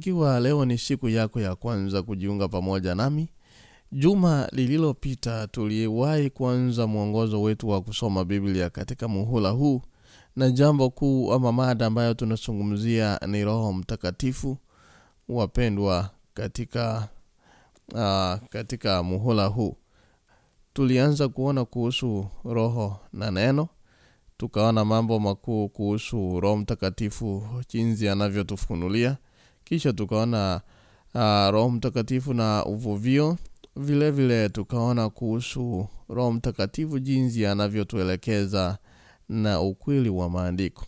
ikiwa leo ni siku yako ya kwanza kujiunga pamoja nami juma lililopita tuliwahi kuanza mwongozo wetu wa kusoma biblia katika muhula huu na jambo kuu ama mada ambayo tunazungumzia ni roho mtakatifu wapendwa katika uh, katika muhula huu. Tulianza kuona kuhusu roho na neno tukaona mambo makuu kuhusu roho mtakatifu jinsi anavyotufunulia kisha tukaona uh, roho mtakatifu na uvuvio. Vile vile tukaona kuhusu roho mtakatifu jinsi anavyotuelekeza na ukweli wa maandiko.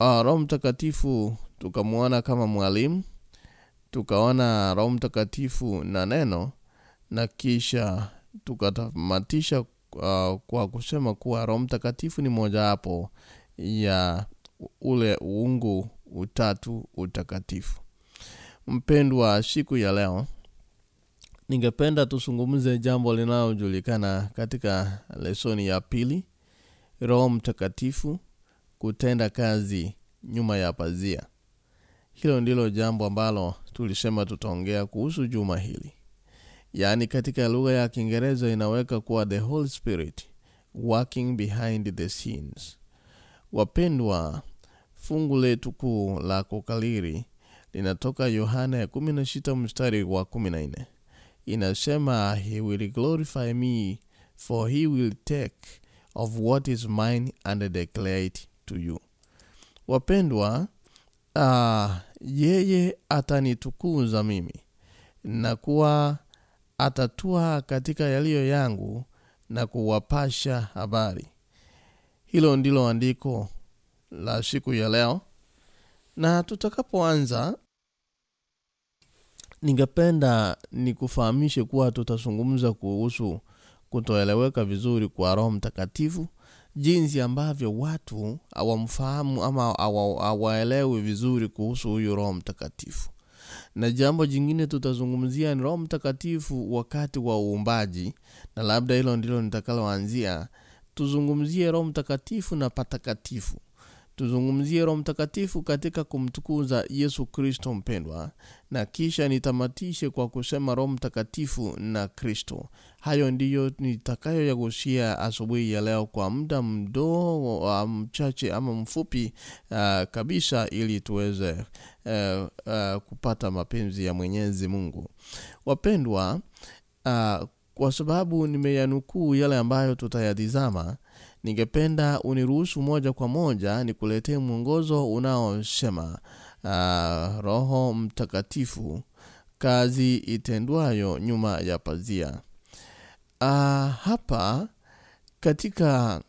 Uh, roho mtakatifu tukamwona kama mwalimu tukaona roho mtakatifu na neno na kisha tukatamatisha uh, kwa kusema kuwa roho mtakatifu ni mojawapo ya ule uungu utatu utakatifu. Mpendwa siku ya leo ningependa tusungumze jambo linalojulikana katika lesoni ya pili roho mtakatifu kutenda kazi nyuma ya pazia. Hilo ndilo jambo ambalo tulisema tutaongea kuhusu juma hili. Yaani katika lugha ya kiingereza inaweka kuwa the holy spirit working behind the scenes. Wapendwa fungu letu kuu la kukaliri linatoka yohana ya 16 mstari wa 14 inasema he will glorify me for he will take of what is mine and declare it to you. Wapendwa uh, yeye atanitukuza mimi na kuwa atatua katika yaliyo yangu na kuwapasha habari. Hilo ndilo andiko la siku ya leo. Na tutakapoanza ningependa nikufahamishe kuwa tutazungumza kuhusu kutoeleweka vizuri kwa roho mtakatifu jinsi ambavyo watu hawamfahamu ama hawaelewi vizuri kuhusu huyu roho mtakatifu. Na jambo jingine tutazungumzia ni roho mtakatifu wakati wa uumbaji na labda hilo ndilo nitakaloanzia. Tuzungumzie roho mtakatifu na patakatifu tuzungumzie roho mtakatifu katika kumtukuza yesu kristo mpendwa na kisha nitamatishe kwa kusema roho mtakatifu na kristo. Hayo ndiyo nitakayoyagusia asubuhi ya leo kwa muda mdogo wa mchache ama mfupi uh, kabisa ili tuweze uh, uh, kupata mapenzi ya mwenyezi mungu. Wapendwa uh, kwa sababu nimeyanukuu yale ambayo tutayatizama ningependa uniruhusu moja kwa moja nikuletee mwongozo unaosema uh, roho mtakatifu kazi itendwayo nyuma ya pazia. Uh, hapa katika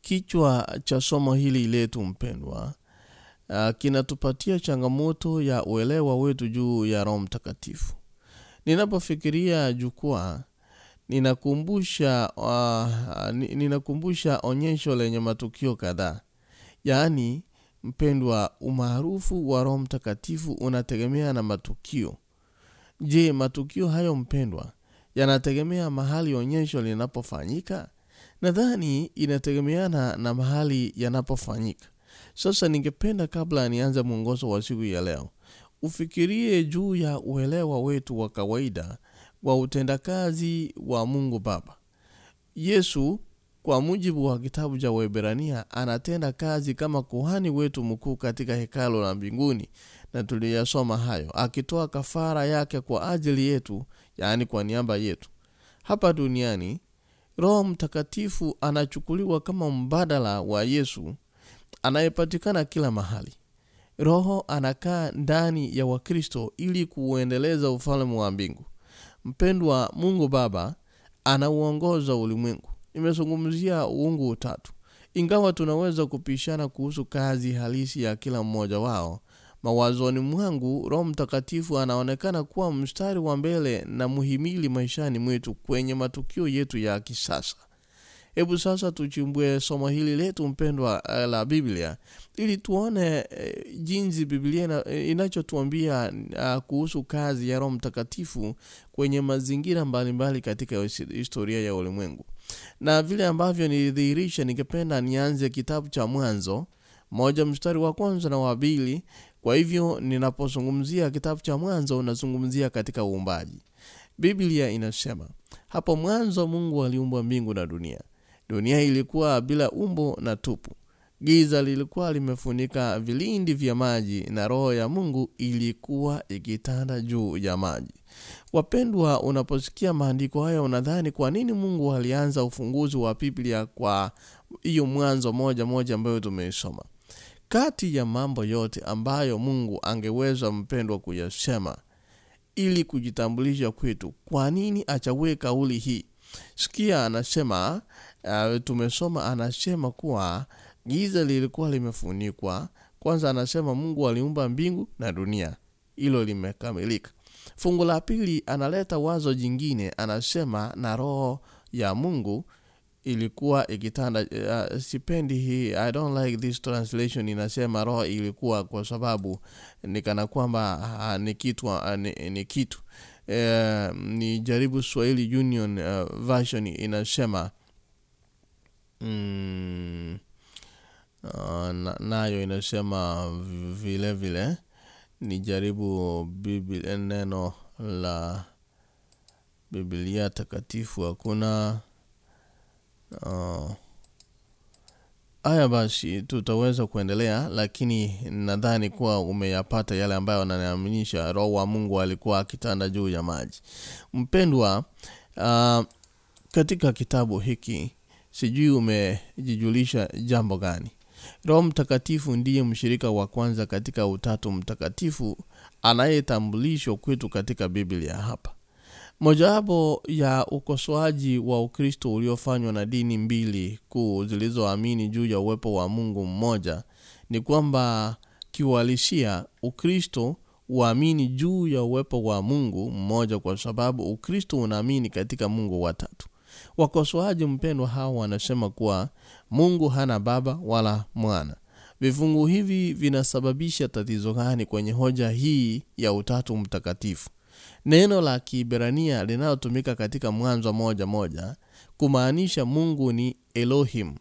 kichwa cha somo hili letu mpendwa uh, kinatupatia changamoto ya uelewa wetu juu ya roho mtakatifu. Ninapofikiria jukwaa ninakumbusha uh, ninakumbusha onyesho lenye matukio kadhaa. Yaani mpendwa umaarufu wa roho mtakatifu unategemea na matukio. Je matukio hayo mpendwa yanategemea mahali onyesho linapofanyika? Nadhani inategemeana na mahali yanapofanyika. Sasa ningependa kabla nianze mwongozo wa siku ya leo ufikirie juu ya uelewa wetu wa kawaida wa utendakazi wa mungu baba. Yesu kwa mujibu wa kitabu cha Waebrania anatenda kazi kama kuhani wetu mkuu katika hekalo la mbinguni na tuliyasoma hayo akitoa kafara yake kwa ajili yetu yaani kwa niaba yetu. Hapa duniani roho mtakatifu anachukuliwa kama mbadala wa yesu anayepatikana kila mahali. Roho anakaa ndani ya wakristo ili kuuendeleza ufalme wa mbingu mpendwa mungu baba anauongoza ulimwengu. Nimezungumzia uungu utatu. Ingawa tunaweza kupishana kuhusu kazi halisi ya kila mmoja wao mawazoni mwangu roho mtakatifu anaonekana kuwa mstari wa mbele na muhimili maishani mwetu kwenye matukio yetu ya kisasa hebu sasa tuchimbue somo hili letu mpendwa uh, la biblia. Ili tuone e, jinsi biblia uh, inachotuambia uh, kuhusu kazi ya roho mtakatifu kwenye mazingira mbalimbali mbali katika historia ya ulimwengu. Na vile ambavyo nilidhihirisha ningependa nianze kitabu cha mwanzo moja mstari wa kwanza na wa pili. Kwa hivyo ninapozungumzia kitabu cha mwanzo nazungumzia katika uumbaji. Biblia inasema hapo mwanzo mungu aliumba mbingu na dunia dunia ilikuwa bila umbo na tupu. Giza lilikuwa limefunika vilindi vya maji na roho ya mungu ilikuwa ikitanda juu ya maji. Wapendwa unaposikia maandiko haya unadhani kwa nini mungu alianza ufunguzi wa biblia kwa hiyo mwanzo moja moja ambayo tumeisoma? Kati ya mambo yote ambayo mungu angeweza mpendwa kuyasema ili kujitambulisha kwetu kwa nini achague kauli hii? Sikia anasema uh, tumesoma anasema kuwa giza lilikuwa limefunikwa. Kwanza anasema mungu aliumba mbingu na dunia. Hilo limekamilika. Fungu la pili analeta wazo jingine. Anasema na roho ya mungu ilikuwa ikitanda uh, sipendi hii i don't like this translation. Inasema roho ilikuwa kwa sababu nikana kwamba uh, ni kitu uh, ni, ni kitu. Uh, ni jaribu swahili union uh, version inasema mm, na, nayo inasema vile vile ni jaribu biblia neno la biblia takatifu hakuna. Uh, haya basi tutaweza kuendelea lakini nadhani kuwa umeyapata yale ambayo ananiaminisha. Roho wa mungu alikuwa akitanda juu ya maji. Mpendwa uh, katika kitabu hiki sijui umejijulisha jambo gani. Roho mtakatifu ndiye mshirika wa kwanza katika utatu mtakatifu anayetambulishwa kwetu katika biblia hapa. Mojawapo ya ukosoaji wa ukristo uliofanywa na dini mbili kuu zilizoamini juu ya uwepo wa mungu mmoja ni kwamba kiuhalisia ukristo uamini juu ya uwepo wa mungu mmoja kwa sababu ukristo unaamini katika mungu watatu wakosoaji mpendwa hawa wanasema kuwa mungu hana baba wala mwana. Vifungu hivi vinasababisha tatizo gani kwenye hoja hii ya utatu mtakatifu? Neno la kiibrania linalotumika katika mwanzo moja moja kumaanisha mungu ni elohim.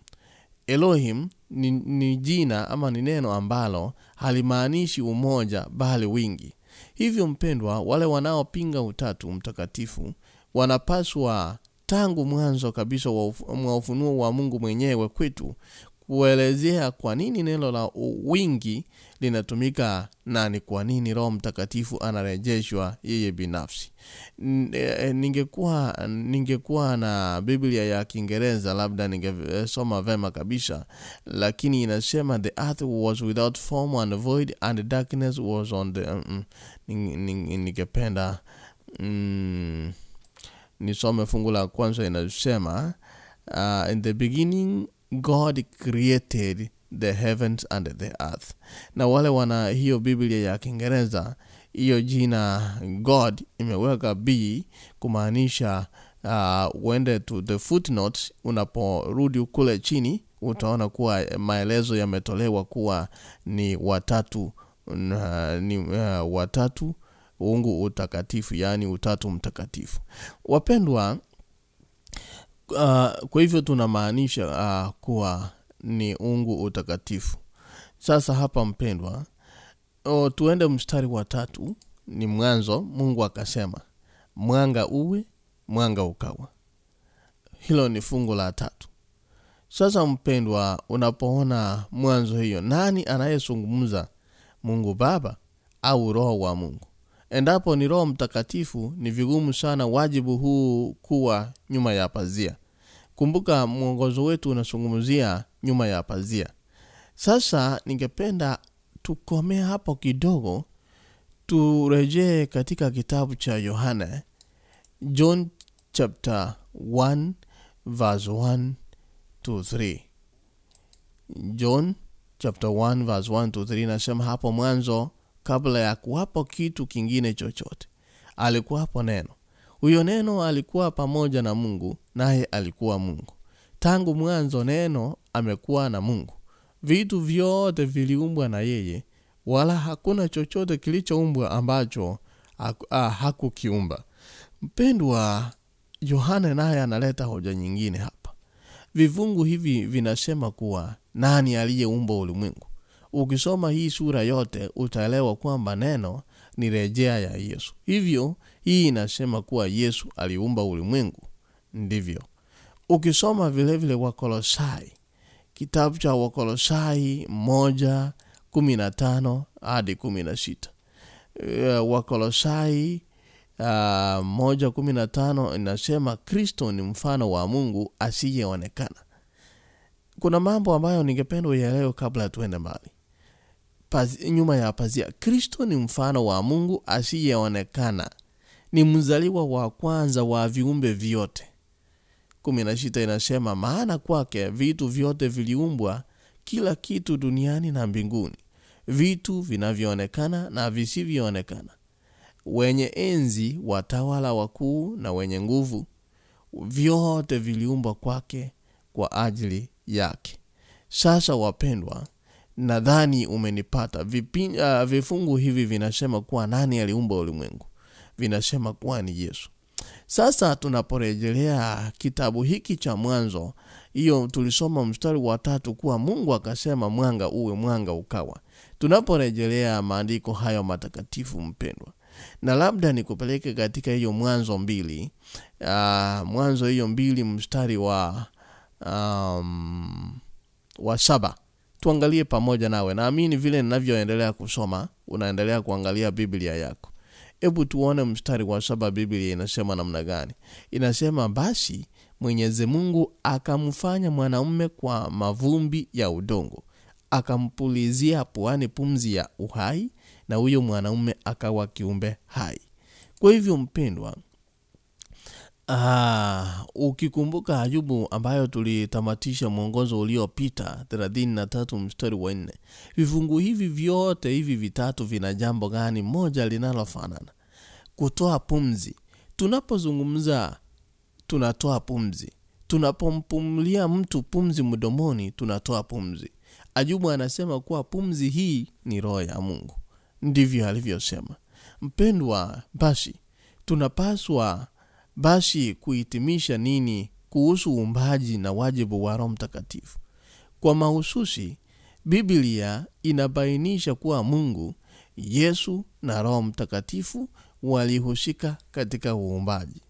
Elohim ni, ni jina ama ni neno ambalo halimaanishi umoja bali wingi. Hivyo mpendwa wale wanaopinga utatu mtakatifu wanapaswa tangu mwanzo kabisa wa ufunuo wa mungu mwenyewe kwetu kuelezea kwa nini neno la wingi linatumika na ni kwa nini roho mtakatifu anarejeshwa yeye binafsi. Ningekuwa ningekuwa na biblia ya kiingereza labda ningesoma vema kabisa lakini inasema the earth was without form and void and darkness was on the um, ningependa mm, nisome fungu la kwanza inasema uh, in the beginning god created the heavens and the earth. Na wale wana hiyo biblia ya kiingereza hiyo jina god imeweka b kumaanisha uh, uende to the footnotes unaporudi kule chini utaona kuwa maelezo yametolewa kuwa ni watatu uh, ni uh, watatu uungu utakatifu yani utatu mtakatifu. Wapendwa uh, kwa hivyo tunamaanisha uh, kuwa ni ungu utakatifu. Sasa hapa mpendwa o, tuende mstari wa tatu ni mwanzo mungu akasema mwanga uwe mwanga ukawa. Hilo ni fungu la tatu. Sasa mpendwa unapoona mwanzo hiyo nani anayezungumza? Mungu baba au roho wa mungu endapo ni roho mtakatifu ni vigumu sana wajibu huu kuwa nyuma ya pazia. Kumbuka mwongozo wetu unazungumzia nyuma ya pazia. Sasa ningependa tukomee hapo kidogo turejee katika kitabu cha yohane john chapter 1 verse 1 to 3 john chapter 1 verse 1 to 3 nasema hapo mwanzo kabla ya kuwapo kitu kingine chochote. Alikuwapo neno. Huyo neno alikuwa pamoja na mungu naye alikuwa mungu. Tangu mwanzo neno amekuwa na mungu. Vitu vyote viliumbwa na yeye wala hakuna chochote kilichoumbwa ambacho ah, hakukiumba. Mpendwa yohane naye analeta hoja nyingine hapa. Vifungu hivi vinasema kuwa nani aliyeumba ulimwengu ukisoma hii sura yote utaelewa kwamba neno ni rejea ya yesu. Hivyo hii inasema kuwa yesu aliumba ulimwengu. Ndivyo. Ukisoma vilevile vile wakolosai kitabu cha wakolosai moja kumi na tano hadi kumi na sita. Uh, wakolosai uh, moja kumi na tano inasema kristo ni mfano wa mungu asiyeonekana. Kuna mambo ambayo ningependa uyaelewe kabla tuende mbali Pazi, nyuma ya pazia. Kristo ni mfano wa mungu asiyeonekana. Ni mzaliwa wa kwanza wa viumbe vyote. Kumi na sita inasema maana kwake vitu vyote viliumbwa kila kitu duniani na mbinguni. Vitu vinavyoonekana na visivyoonekana. Wenye enzi watawala wakuu na wenye nguvu. Vyote viliumbwa kwake kwa ajili yake. Sasa wapendwa nadhani umenipata. Uh, vifungu hivi vinasema kuwa nani aliumba ulimwengu? Vinasema kuwa ni yesu. Sasa tunaporejelea kitabu hiki cha mwanzo hiyo tulisoma mstari wa tatu kuwa mungu akasema mwanga uwe mwanga ukawa. Tunaporejelea maandiko hayo matakatifu mpendwa na labda nikupeleke katika hiyo mwanzo mbili uh, mwanzo hiyo mbili mstari wa um, wa saba tuangalie pamoja nawe. Naamini vile ninavyoendelea kusoma unaendelea kuangalia biblia yako. Hebu tuone mstari wa saba biblia inasema namna gani? Inasema basi mwenyezi mungu akamfanya mwanaume kwa mavumbi ya udongo akampulizia puani pumzi ya uhai na huyo mwanaume akawa kiumbe hai. Kwa hivyo mpendwa Ah, ukikumbuka Ayubu ambayo tulitamatisha mwongozo uliopita 33 mstari wa 4. vifungu hivi vyote hivi vitatu vina jambo gani moja linalofanana? Kutoa pumzi. Tunapozungumza tunatoa pumzi, Tunapompumlia mtu pumzi mdomoni, tunatoa pumzi. Ayubu anasema kuwa pumzi hii ni roho ya Mungu, ndivyo alivyosema. Mpendwa, basi tunapaswa basi kuhitimisha nini kuhusu uumbaji na wajibu wa roho mtakatifu? Kwa mahususi biblia inabainisha kuwa mungu yesu na roho mtakatifu walihusika katika uumbaji.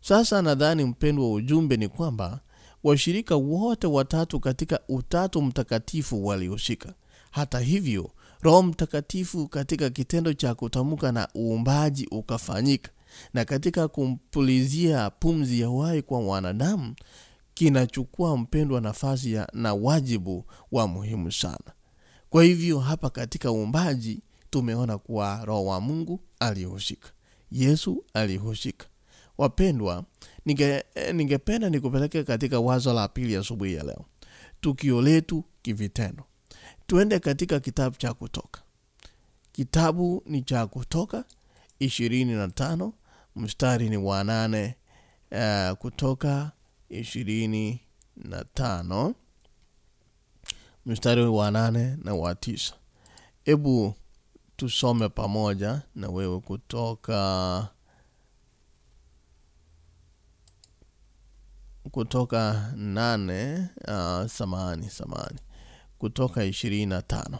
Sasa nadhani mpendwa ujumbe ni kwamba washirika wote watatu katika utatu mtakatifu walihusika. Hata hivyo roho mtakatifu katika kitendo cha kutamka na uumbaji ukafanyika na katika kumpulizia pumzi ya uhai kwa wanadamu kinachukua mpendwa nafasi ya na wajibu wa muhimu sana. Kwa hivyo hapa katika uumbaji tumeona kuwa roho wa mungu alihusika. Yesu alihusika. Wapendwa ningependa ninge, nikupeleke katika wazo la pili asubuhi ya, ya leo. Tukio letu kivitendo. Tuende katika kitabu cha kutoka. Kitabu ni cha kutoka ishirini na tano mstari ni wa nane uh, kutoka ishirini na tano. Mstari wa nane na wa tisa. Hebu tusome pamoja na wewe kutoka kutoka nane uh, samani samani kutoka ishirini na tano.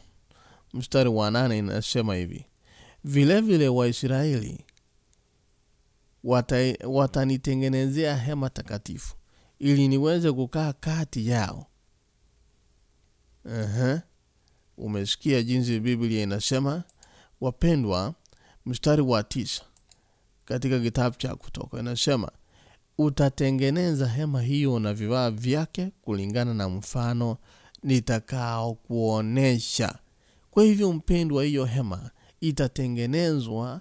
Mstari wa nane inasema hivi. Vilevile waisraeli wata, watanitengenezea hema takatifu ili niweze kukaa kati yao uh-huh. umesikia jinsi biblia inasema wapendwa mstari wa tisa katika kitabu cha kutoka inasema utatengeneza hema hiyo na vivaa vyake kulingana na mfano nitakao kuonesha kwa hivyo mpendwa hiyo hema itatengenezwa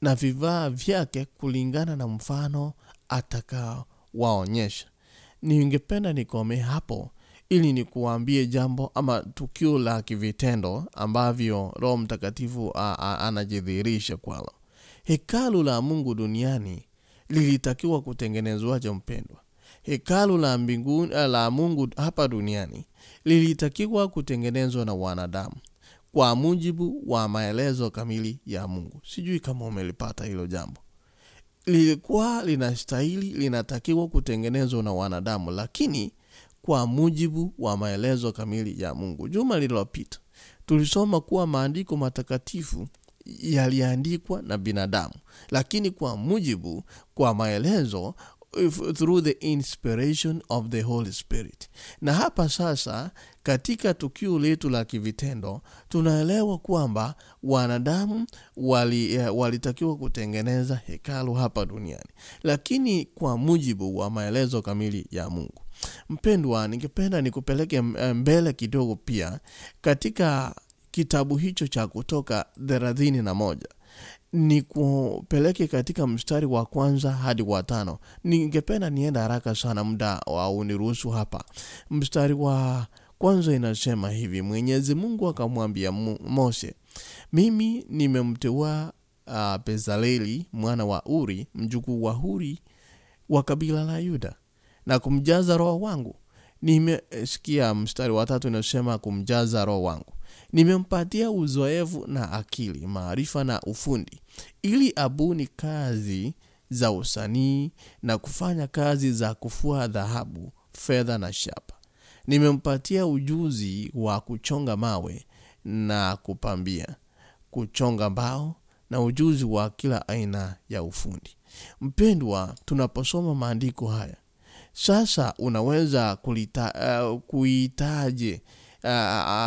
na vivaa vyake kulingana na mfano atakawaonyesha ningependa nikome hapo ili nikuambie jambo ama tukio la kivitendo ambavyo roho mtakatifu anajidhihirisha kwalo. Hekalu la mungu duniani lilitakiwa kutengenezwaje mpendwa? Hekalu la mbinguni la mungu hapa duniani lilitakiwa kutengenezwa na wanadamu kwa mujibu wa maelezo kamili ya mungu. Sijui kama umelipata hilo jambo. Lilikuwa linastahili linatakiwa kutengenezwa na wanadamu lakini kwa mujibu wa maelezo kamili ya mungu. Juma lililopita tulisoma kuwa maandiko matakatifu yaliandikwa na binadamu lakini kwa mujibu kwa maelezo through the inspiration of the holy spirit. Na hapa sasa katika tukio letu la kivitendo tunaelewa kwamba wanadamu wali, eh, walitakiwa kutengeneza hekalu hapa duniani. Lakini kwa mujibu wa maelezo kamili ya mungu. Mpendwa ningependa nikupeleke mbele kidogo pia katika kitabu hicho cha kutoka thelathini na moja ni kupeleke katika mstari wa kwanza hadi wa tano. Ningependa nienda haraka sana muda wa uniruhusu hapa. Mstari wa kwanza inasema hivi mwenyezi mungu akamwambia mose mimi nimemteua uh, bezaleli mwana wa uri mjukuu wa huri wa kabila la yuda na kumjaza roho wangu. Nimesikia mstari wa tatu inasema kumjaza roho wangu nimempatia uzoefu na akili maarifa na ufundi. Ili abuni kazi za usanii na kufanya kazi za kufua dhahabu fedha na shapa nimempatia ujuzi wa kuchonga mawe na kupambia kuchonga mbao na ujuzi wa kila aina ya ufundi. Mpendwa tunaposoma maandiko haya sasa unaweza kulita, uh, kuitaje uh,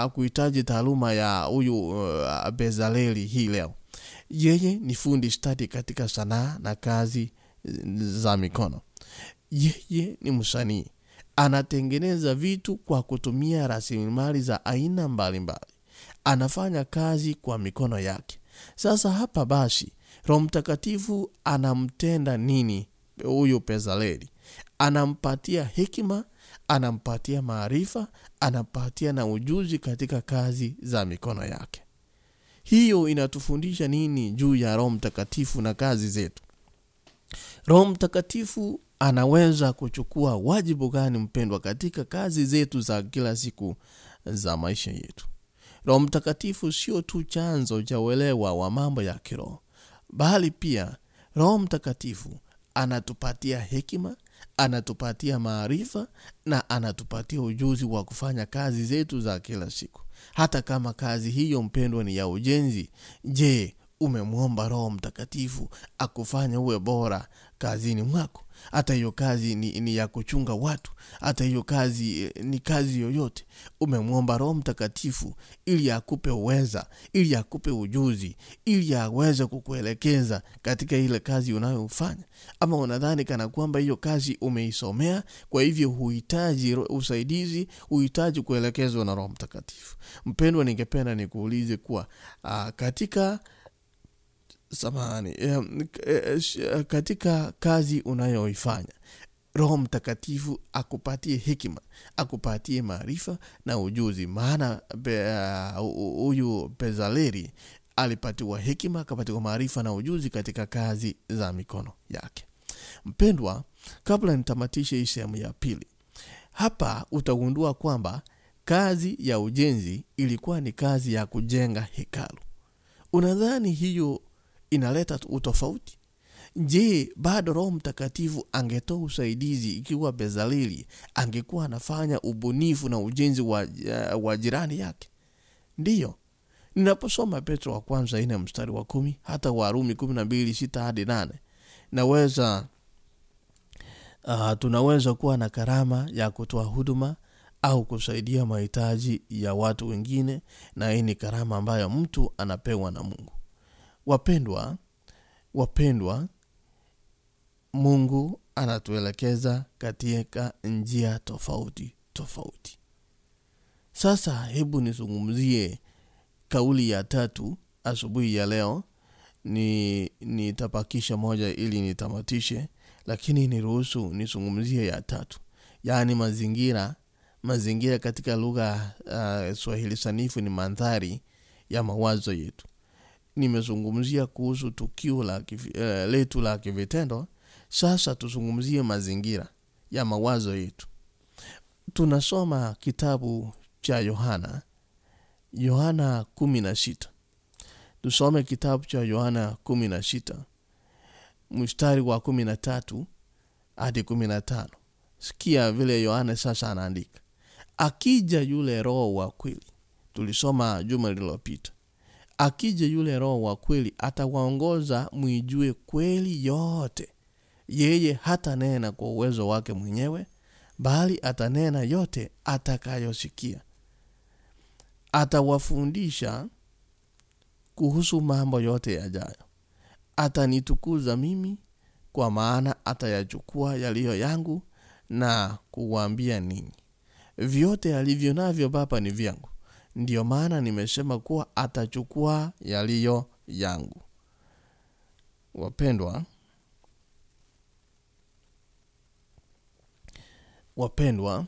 uh, kuhitaji taaluma ya huyu uh, bezaleli hii leo. Yeye ni fundi stadi katika sanaa na kazi za mikono. Yeye ni msanii. Anatengeneza vitu kwa kutumia rasilimali za aina mbalimbali. Mbali. anafanya kazi kwa mikono yake. Sasa hapa basi roho mtakatifu anamtenda nini huyu bezaleli? Anampatia hekima anampatia maarifa anampatia na ujuzi katika kazi za mikono yake. Hiyo inatufundisha nini juu ya roho mtakatifu na kazi zetu? Roho mtakatifu anaweza kuchukua wajibu gani mpendwa katika kazi zetu za kila siku za maisha yetu? Roho mtakatifu sio tu chanzo cha uelewa wa mambo ya kiroho bali pia roho mtakatifu anatupatia hekima anatupatia maarifa na anatupatia ujuzi wa kufanya kazi zetu za kila siku. Hata kama kazi hiyo mpendwa ni ya ujenzi je umemwomba roho mtakatifu akufanya uwe bora kazini mwako hata hiyo kazi ni, ni ya kuchunga watu. Hata hiyo kazi eh, ni kazi yoyote. Umemwomba roho mtakatifu ili akupe uweza ili akupe ujuzi ili aweze kukuelekeza katika ile kazi unayofanya. Ama unadhani kana kwamba hiyo kazi umeisomea kwa hivyo huhitaji usaidizi huhitaji kuelekezwa na roho mtakatifu. Mpendwa ningependa nikuulize kuwa a, katika samahani k- eh, sh- katika kazi unayoifanya roho mtakatifu akupatie hekima akupatie maarifa na ujuzi. Maana uh, hu- huyu bezaleri alipatiwa hekima akapatiwa maarifa na ujuzi katika kazi za mikono yake. Mpendwa kabla nitamatishe hii sehemu ya pili hapa utagundua kwamba kazi ya ujenzi ilikuwa ni kazi ya kujenga hekalu. Unadhani hiyo inaleta utofauti je bado roho mtakatifu angetoa usaidizi ikiwa bezaleli angekuwa anafanya ubunifu na ujenzi wa, uh, wa jirani yake? Ndiyo. Ninaposoma petro wa kwanza ine mstari wa kumi hata warumi kumi na mbili sita hadi nane naweza uh, tunaweza kuwa na karama ya kutoa huduma au kusaidia mahitaji ya watu wengine na hii ni karama ambayo mtu anapewa na mungu wapendwa wapendwa mungu anatuelekeza katika njia tofauti tofauti. Sasa hebu nizungumzie kauli ya tatu asubuhi ya leo. Ni nitapakisha moja ili nitamatishe lakini niruhusu nizungumzie ya tatu. Yaani mazingira mazingira katika lugha uh, swahili sanifu ni mandhari ya mawazo yetu nimezungumzia kuhusu tukio la kifi, uh, letu la kivitendo. Sasa tuzungumzie mazingira ya mawazo yetu. Tunasoma kitabu cha yohana yohana kumi na sita. Tusome kitabu cha yohana kumi na sita mstari wa kumi na tatu hadi kumi na tano. Sikia vile yohana sasa anaandika. Akija yule roho wa kweli tulisoma juma lililopita akija yule roho wa kweli atawaongoza mwijue kweli yote. Yeye hatanena kwa uwezo wake mwenyewe bali atanena yote atakayosikia. Atawafundisha kuhusu mambo yote yajayo. Atanitukuza mimi kwa maana atayachukua yaliyo yangu na kuwambia ninyi. Vyote alivyo navyo baba ni vyangu ndiyo maana nimesema kuwa atachukua yaliyo yangu. Wapendwa wapendwa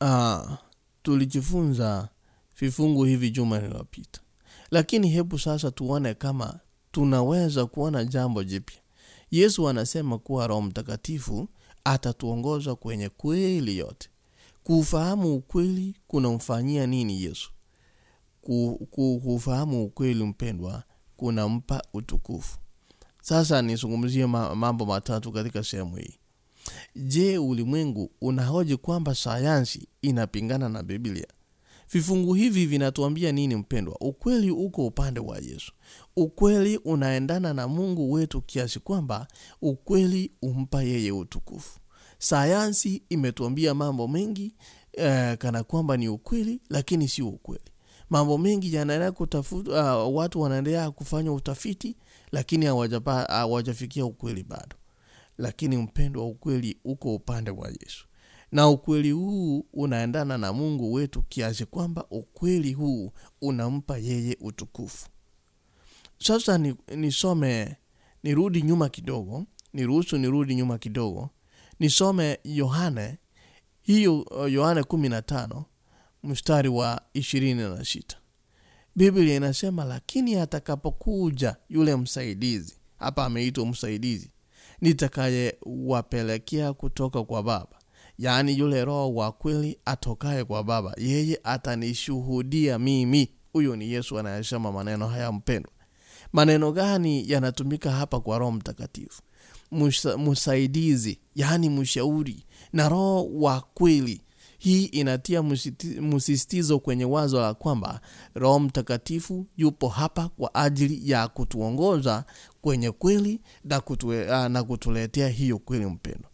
ah, tulijifunza vifungu hivi juma lililopita. Lakini hebu sasa tuone kama tunaweza kuona jambo jipya. Yesu anasema kuwa roho mtakatifu atatuongoza kwenye kweli yote kuufahamu ukweli kunamfanyia nini yesu? Ku- ku- kuufahamu ukweli mpendwa kunampa utukufu. Sasa nizungumzie mambo matatu katika sehemu hii. Je ulimwengu unahoji kwamba sayansi inapingana na biblia? Vifungu hivi vinatuambia nini mpendwa? Ukweli uko upande wa yesu. Ukweli unaendana na mungu wetu kiasi kwamba ukweli umpa yeye utukufu sayansi imetuambia mambo mengi eh, kana kwamba ni ukweli lakini sio ukweli. Mambo mengi yanaendelea kutafuta uh, watu wanaendelea kufanya utafiti lakini hawajafikia ukweli bado. Lakini mpendo wa ukweli uko upande wa yesu. Na ukweli huu unaendana na mungu wetu kiasi kwamba ukweli huu unampa yeye utukufu. Sasa ni- nisome nirudi nyuma kidogo niruhusu nirudi nyuma kidogo nisome yohane hiyo uh, yohane 15 mstari wa 26 biblia inasema lakini atakapokuja yule msaidizi hapa ameitwa msaidizi nitakayewapelekea kutoka kwa baba. Yaani yule roho wa kweli atokaye kwa baba yeye atanishuhudia mimi. Huyo ni yesu anayesema maneno haya mpendwa. Maneno gani yanatumika hapa kwa roho mtakatifu Msaidizi yaani mshauri na roho wa kweli. Hii inatia msisitizo kwenye wazo la kwamba roho mtakatifu yupo hapa kwa ajili ya kutuongoza kwenye kweli na, kutue, ah, na kutuletea hiyo kweli mpendwa.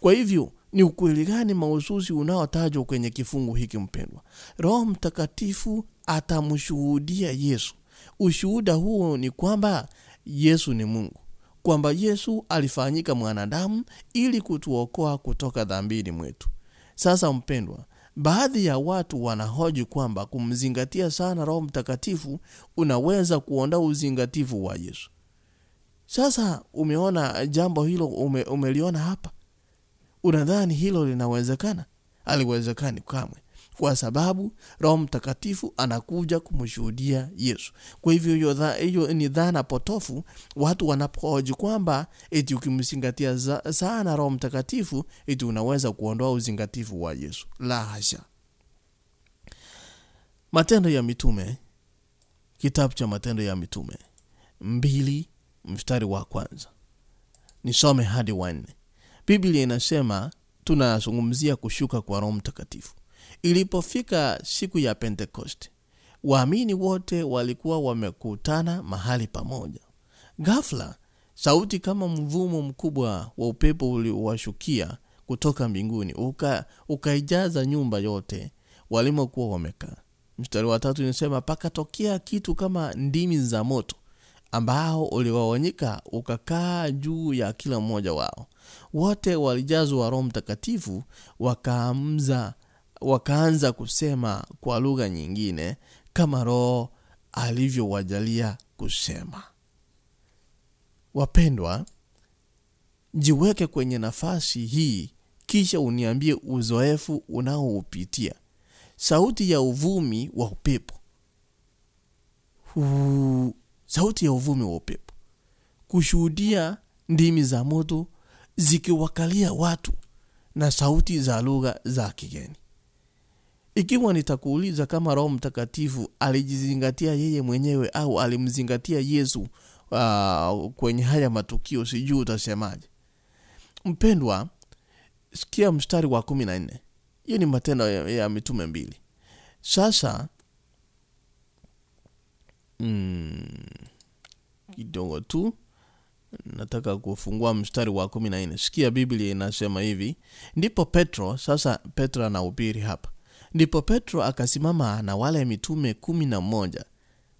Kwa hivyo ni ukweli gani mahususi unaotajwa kwenye kifungu hiki mpendwa? Roho mtakatifu atamshuhudia yesu. Ushuhuda huo ni kwamba yesu ni mungu kwamba yesu alifanyika mwanadamu ili kutuokoa kutoka dhambini mwetu. Sasa mpendwa baadhi ya watu wanahoji kwamba kumzingatia sana roho mtakatifu unaweza kuondoa uzingatifu wa yesu. Sasa umeona jambo hilo ume, umeliona hapa? Unadhani hilo linawezekana? Aliwezekani kamwe kwa sababu roho mtakatifu anakuja kumshuhudia yesu. Kwa hivyo hiyo hiyo ni dhana potofu watu wanapohoji kwamba eti ukimzingatia sana roho mtakatifu eti unaweza kuondoa uzingatifu wa yesu. La hasha. Matendo ya mitume kitabu cha matendo ya mitume mbili mstari wa kwanza. Nisome hadi wanne biblia inasema tunazungumzia kushuka kwa roho mtakatifu ilipofika siku ya pentekoste waamini wote walikuwa wamekutana mahali pamoja. Gafla sauti kama mvumo mkubwa wa upepo uliowashukia kutoka mbinguni uka, ukaijaza nyumba yote walimokuwa wamekaa. Mstari wa tatu inasema pakatokea kitu kama ndimi za moto ambao uliwaonyika ukakaa juu ya kila mmoja wao. Wote walijazwa roho mtakatifu wakaamza wakaanza kusema kwa lugha nyingine kama roho alivyowajalia kusema. Wapendwa jiweke kwenye nafasi hii kisha uniambie uzoefu unaoupitia. Sauti ya uvumi wa upepo. Sauti ya uvumi wa upepo. Kushuhudia ndimi za moto zikiwakalia watu na sauti za lugha za kigeni ikiwa nitakuuliza kama roho mtakatifu alijizingatia yeye mwenyewe au alimzingatia yesu uh, kwenye haya matukio sijui utasemaje. Mpendwa sikia mstari wa kumi na nne. Hiyo ni matendo ya, ya mitume mbili. Sasa mm, kidogo tu nataka kufungua mstari wa kumi na nne. Sikia biblia inasema hivi. Ndipo petro sasa petro anahubiri hapa ndipo petro akasimama na wale mitume kumi na mmoja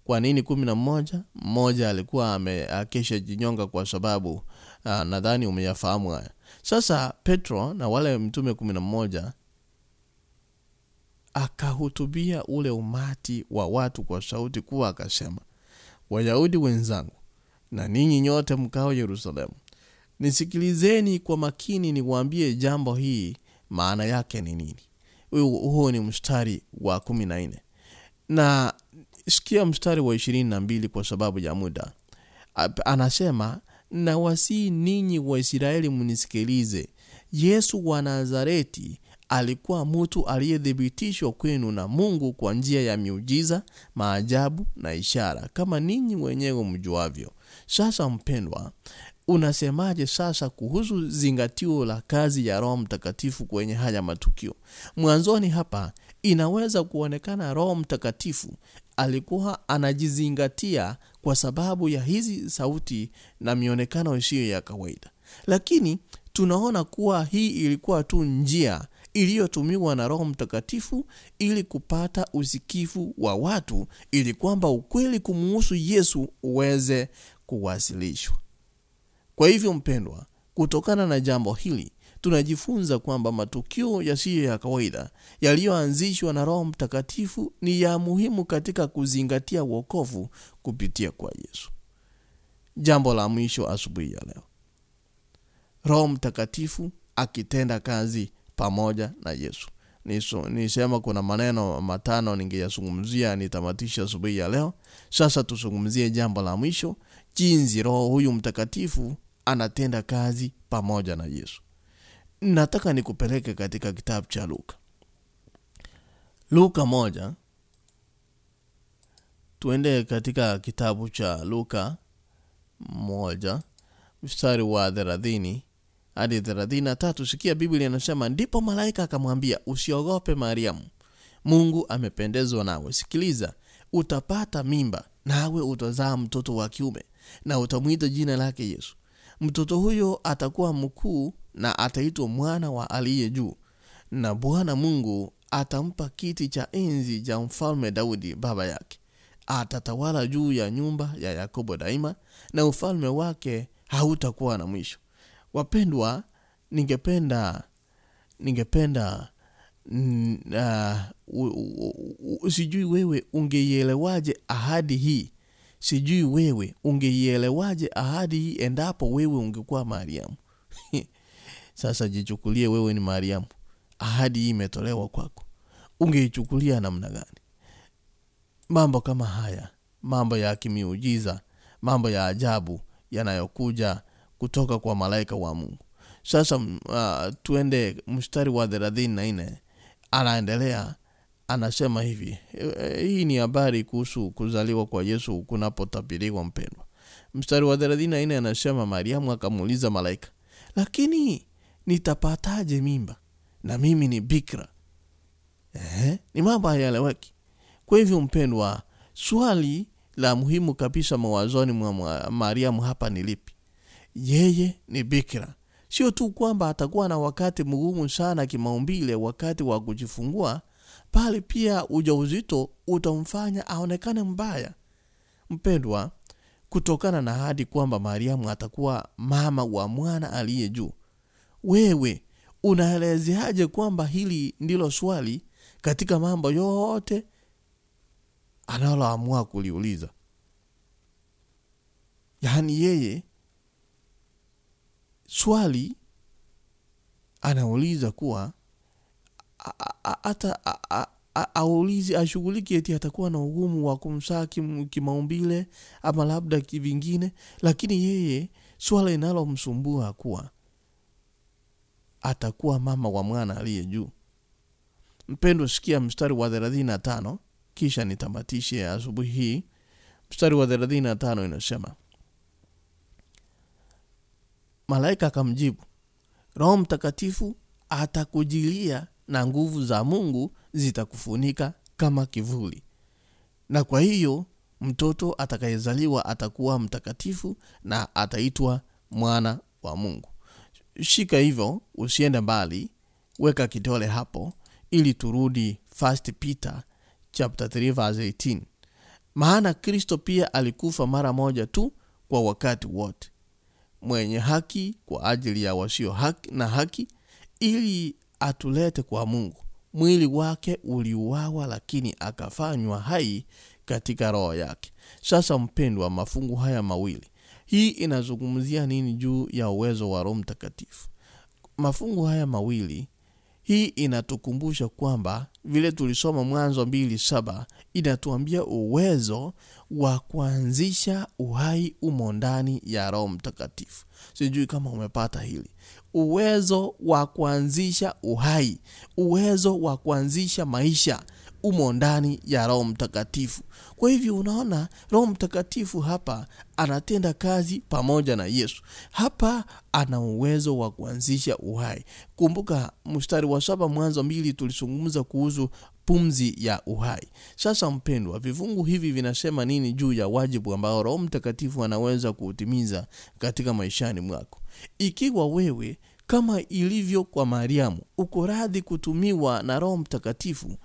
kwa nini kumi na mmoja mmoja alikuwa ameakesha jinyonga kwa sababu uh, nadhani umeyafahamu haya. Sasa petro na wale mtume kumi na mmoja akahutubia ule umati wa watu kwa sauti kuwa akasema wayahudi wenzangu na ninyi nyote mkao yerusalemu nisikilizeni kwa makini niwaambie jambo hii maana yake ni nini huo ni mstari wa kumi na nne. Na sikia mstari wa ishirini na mbili kwa sababu ya muda. Anasema na wasii ninyi waisraeli mnisikilize. Yesu wa nazareti alikuwa mtu aliyethibitishwa kwenu na mungu kwa njia ya miujiza maajabu na ishara kama ninyi wenyewe mjuavyo. Sasa mpendwa unasemaje sasa kuhusu zingatio la kazi ya roho mtakatifu kwenye haya matukio? Mwanzoni hapa inaweza kuonekana roho mtakatifu alikuwa anajizingatia kwa sababu ya hizi sauti na mionekano isiyo ya kawaida. Lakini tunaona kuwa hii ilikuwa tu njia iliyotumiwa na roho mtakatifu ili kupata usikifu wa watu ili kwamba ukweli kumuhusu yesu uweze kuwasilishwa kwa hivyo mpendwa kutokana na jambo hili tunajifunza kwamba matukio yasiyo ya kawaida yaliyoanzishwa na roho mtakatifu ni ya muhimu katika kuzingatia wokovu kupitia kwa yesu. Jambo la mwisho asubuhi ya leo. Roho mtakatifu akitenda kazi pamoja na yesu. Nisema kuna maneno matano ningeyazungumzia nitamatisha asubuhi ya leo. Sasa tuzungumzie jambo la mwisho jinsi roho huyu mtakatifu anatenda kazi pamoja na yesu. Nataka nikupeleke katika kitabu cha luka. Luka moja. Tuende katika kitabu cha luka moja mstari wa thelathini hadi thelathini na tatu. Sikia biblia inasema ndipo malaika akamwambia usiogope mariamu. Mungu amependezwa nawe. Sikiliza utapata mimba nawe utazaa mtoto wa kiume na utamwita jina lake yesu mtoto huyo atakuwa mkuu na ataitwa mwana wa aliye juu. Na bwana mungu atampa kiti cha enzi cha mfalme daudi baba yake. Atatawala juu ya nyumba ya yakobo daima na ufalme wake hautakuwa na mwisho. Wapendwa ningependa ningependa mm, uh, sijui wewe ungeielewaje ahadi hii sijui wewe ungeielewaje ahadi hii endapo wewe ungekuwa mariamu? Sasa jichukulie wewe ni mariamu. Ahadi hii imetolewa kwako. Ungeichukulia namna gani? Mambo kama haya mambo ya kimiujiza mambo ya ajabu yanayokuja kutoka kwa malaika wa mungu. Sasa uh, tuende mstari wa thelathini na nne. Anaendelea anasema hivi e, hii ni habari kuhusu kuzaliwa kwa yesu kunapotabiriwa mpendwa. Mstari wa thelathini na nne anasema mariamu akamuuliza malaika lakini nitapataje mimba? Na mimi ni bikra Ehe, ni mambo hayaeleweki. Kwa hivyo mpendwa swali la muhimu kabisa mawazoni mwa mariamu hapa ni lipi? Yeye ni bikira. Sio tu kwamba atakuwa na wakati mgumu sana kimaumbile wakati wa kujifungua bali pia ujauzito utamfanya aonekane mbaya. Mpendwa kutokana na hadi kwamba mariamu atakuwa mama wa mwana aliye juu wewe unaelezeaje kwamba hili ndilo swali katika mambo yote analoamua kuliuliza? Yaani yeye swali anauliza kuwa hata aulizi ashughuliki eti atakuwa na ugumu wa kumsaa kimaumbile ama labda kivingine lakini yeye swala inalomsumbua kuwa atakuwa mama wa mwana aliye juu. Mpendwa, sikia mstari wa thelathini na tano kisha nitamatishe asubuhi hii. Mstari wa thelathini na tano inasema malaika akamjibu roho mtakatifu atakujilia na nguvu za mungu zitakufunika kama kivuli. Na kwa hiyo mtoto atakayezaliwa atakuwa mtakatifu na ataitwa mwana wa mungu. Shika hivyo usiende mbali weka kidole hapo ili turudi first peter chapter 3 verse 18 maana kristo pia alikufa mara moja tu kwa wakati wote. Mwenye haki kwa ajili ya wasio haki na haki ili atulete kwa mungu. Mwili wake uliuawa lakini akafanywa hai katika roho yake. Sasa mpendwa mafungu haya mawili. Hii inazungumzia nini juu ya uwezo wa roho mtakatifu? Mafungu haya mawili hii inatukumbusha kwamba vile tulisoma mwanzo mbili saba inatuambia uwezo wa kuanzisha uhai umo ndani ya roho mtakatifu. Sijui kama umepata hili uwezo wa kuanzisha uhai uwezo wa kuanzisha maisha umo ndani ya roho mtakatifu. Kwa hivyo unaona roho mtakatifu hapa anatenda kazi pamoja na yesu. Hapa ana uwezo wa kuanzisha uhai. Kumbuka mstari wa saba mwanzo mbili tulizungumza kuhusu pumzi ya uhai. Sasa mpendwa vifungu hivi vinasema nini juu ya wajibu ambao roho mtakatifu anaweza kuutimiza katika maishani mwako ikiwa wewe kama ilivyo kwa mariamu uko radhi kutumiwa na roho mtakatifu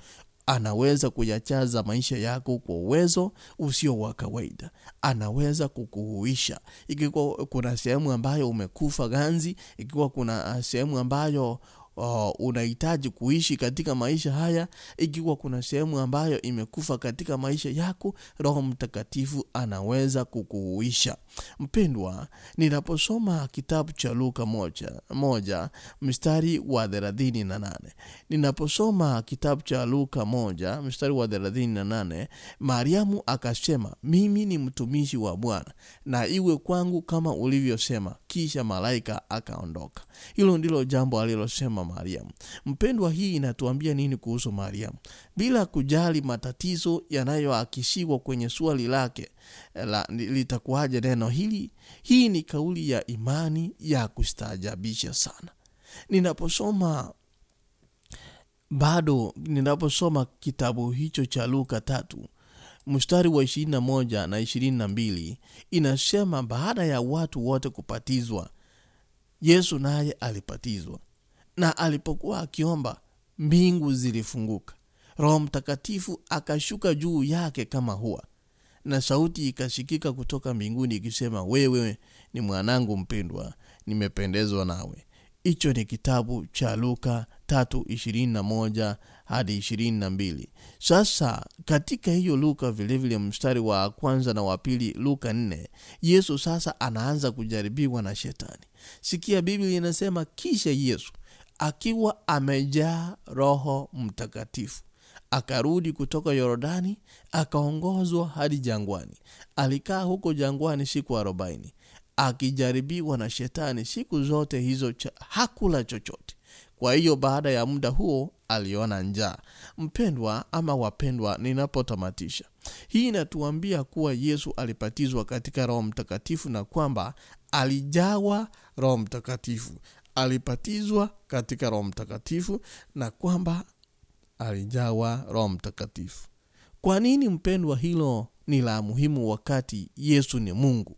anaweza kuyachaza maisha yako kwa uwezo usio wa kawaida. Anaweza kukuhuisha. Ikiwa kuna sehemu ambayo umekufa ganzi ikiwa kuna sehemu ambayo uh, unahitaji kuishi katika maisha haya ikiwa kuna sehemu ambayo imekufa katika maisha yako roho mtakatifu anaweza kukuuisha mpendwa ninaposoma kitabu cha luka moja, moja mstari wa thelathini na nane. Ninaposoma kitabu cha luka moja mstari wa thelathini na nane mariamu akasema mimi ni mtumishi wa bwana na iwe kwangu kama ulivyosema. Kisha malaika akaondoka. Hilo ndilo jambo alilosema mariamu mpendwa hii inatuambia nini kuhusu mariamu bila kujali matatizo yanayoakishiwa kwenye swali lake la, litakuwaje neno hili? Hii ni kauli ya imani ya kustaajabisha sana. Ninaposoma bado ninaposoma kitabu hicho cha luka tatu mstari wa 21 na 22 inasema baada ya watu wote kupatizwa yesu naye alipatizwa na alipokuwa akiomba mbingu zilifunguka. Roho mtakatifu akashuka juu yake kama hua. Na sauti ikashikika kutoka mbinguni ikisema wewe ni mwanangu mpendwa nimependezwa nawe. Hicho ni kitabu cha luka 321 hadi 22 sasa katika hiyo luka vilevile mstari wa kwanza na wa pili luka 4 yesu sasa anaanza kujaribiwa na shetani. Sikia biblia inasema kisha yesu akiwa amejaa roho mtakatifu. Akarudi kutoka yorodani akaongozwa hadi jangwani. Alikaa huko jangwani siku arobaini. Akijaribiwa na shetani siku zote hizo cha, hakula chochote. Kwa hiyo baada ya muda huo aliona njaa. Mpendwa ama wapendwa ninapotamatisha. Hii inatuambia kuwa yesu alipatizwa katika roho mtakatifu na kwamba alijawa roho mtakatifu alipatizwa katika roho mtakatifu na kwamba alijawa roho mtakatifu. Kwa nini mpendwa hilo ni la muhimu wakati yesu ni mungu?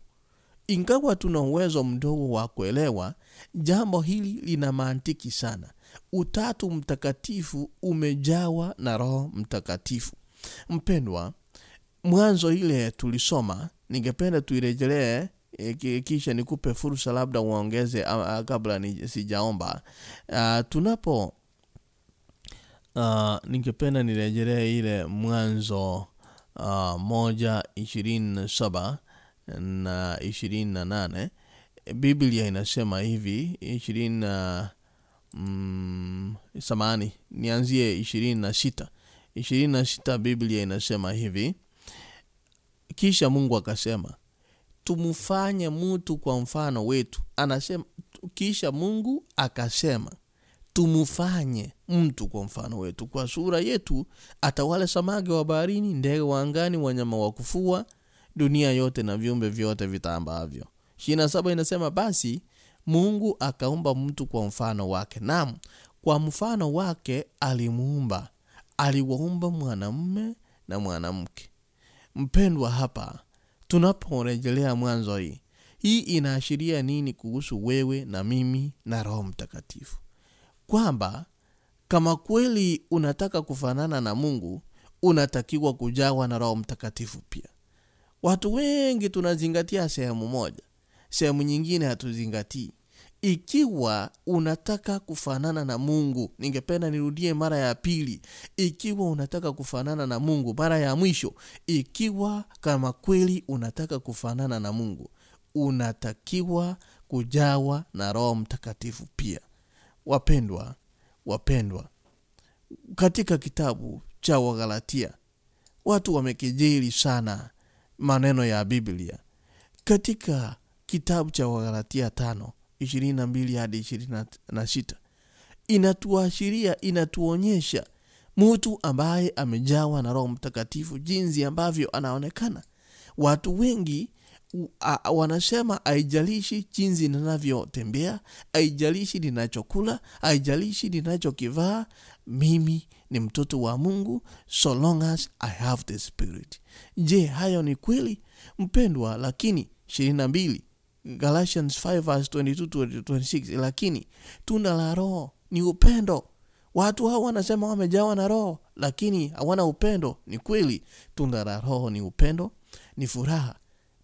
Ingawa tuna uwezo mdogo wa kuelewa jambo hili lina mantiki sana. Utatu mtakatifu umejawa na roho mtakatifu. Mpendwa mwanzo ile tulisoma ningependa tuirejelee e, kisha nikupe fursa labda uongeze kabla ni, sijaomba. Uh, tunapo uh, ningependa nirejelee ile mwanzo uh, moja ishirini na saba na ishirini na nane. Biblia inasema hivi ishirini na mm, samani nianzie ishirini na sita. Ishirini na sita biblia inasema hivi kisha mungu akasema tumfanye mutu kwa mfano wetu. Anasema kisha mungu akasema tumufanye mtu kwa mfano wetu. Kwa sura yetu atawale samaki wa baharini ndege wa angani wanyama wa kufua dunia yote na viumbe vyote vitambavyo shina saba inasema basi mungu akaumba mtu kwa mfano wake. Nam kwa mfano wake alimuumba. Aliwaumba mwanamme na mwanamke. Mpendwa hapa tunaporejelea mwanzo hii hii inaashiria nini kuhusu wewe na mimi na roho mtakatifu? Kwamba kama kweli unataka kufanana na mungu unatakiwa kujawa na roho mtakatifu pia. Watu wengi tunazingatia sehemu moja sehemu nyingine hatuzingatii ikiwa unataka kufanana na mungu ningependa nirudie mara ya pili. Ikiwa unataka kufanana na mungu mara ya mwisho. Ikiwa kama kweli unataka kufanana na mungu unatakiwa kujawa na roho mtakatifu pia. Wapendwa wapendwa katika kitabu cha wagalatia watu wamekejeli sana maneno ya biblia. Katika kitabu cha wagalatia tano ishirini na mbili hadi ishirini na sita. Inatuashiria inatuonyesha mtu ambaye amejawa na roho mtakatifu jinsi ambavyo anaonekana. Watu wengi a- wanasema haijalishi jinsi ninavyotembea haijalishi ninachokula haijalishi ninachokivaa mimi ni mtoto wa mungu so long as i have the spirit. Je hayo ni kweli mpendwa? Lakini 22 galatians 5 verse 22 to 26 lakini tunda la roho ni upendo. Watu hao wanasema wamejawa na roho lakini hawana upendo. Ni kweli tunda la roho ni upendo ni furaha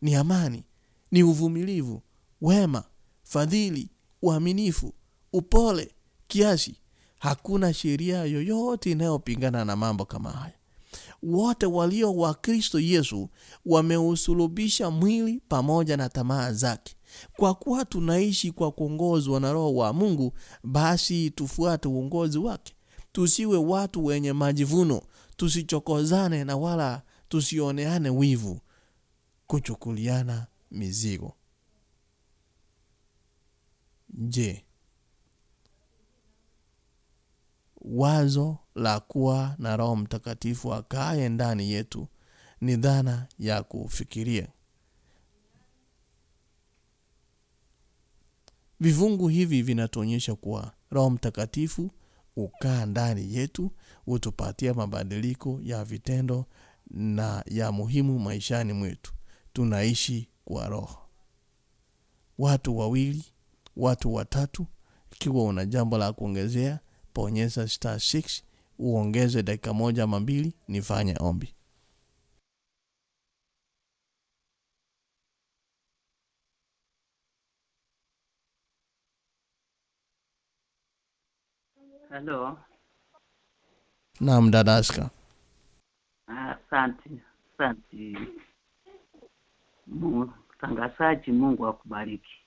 ni amani ni uvumilivu wema fadhili uaminifu upole kiasi. Hakuna sheria yoyote inayopingana na mambo kama haya wote walio wa kristo yesu wameusulubisha mwili pamoja na tamaa zake. Kwa kuwa tunaishi kwa kuongozwa na roho wa mungu basi tufuate uongozi wake. Tusiwe watu wenye majivuno tusichokozane na wala tusioneane wivu kuchukuliana mizigo. Je wazo la kuwa na roho mtakatifu akaye ndani yetu ni dhana ya kufikiria. Vifungu hivi vinatuonyesha kuwa roho mtakatifu ukaa ndani yetu hutupatia mabadiliko ya vitendo na ya muhimu maishani mwetu. Tunaishi kwa roho. Watu wawili watu watatu ikiwa una jambo la kuongezea bonyeza star 6 uongeze dakika moja ama mbili nifanye ombi Halo, naam dadaska asante asante Mu- mtangazaji. Mungu akubariki.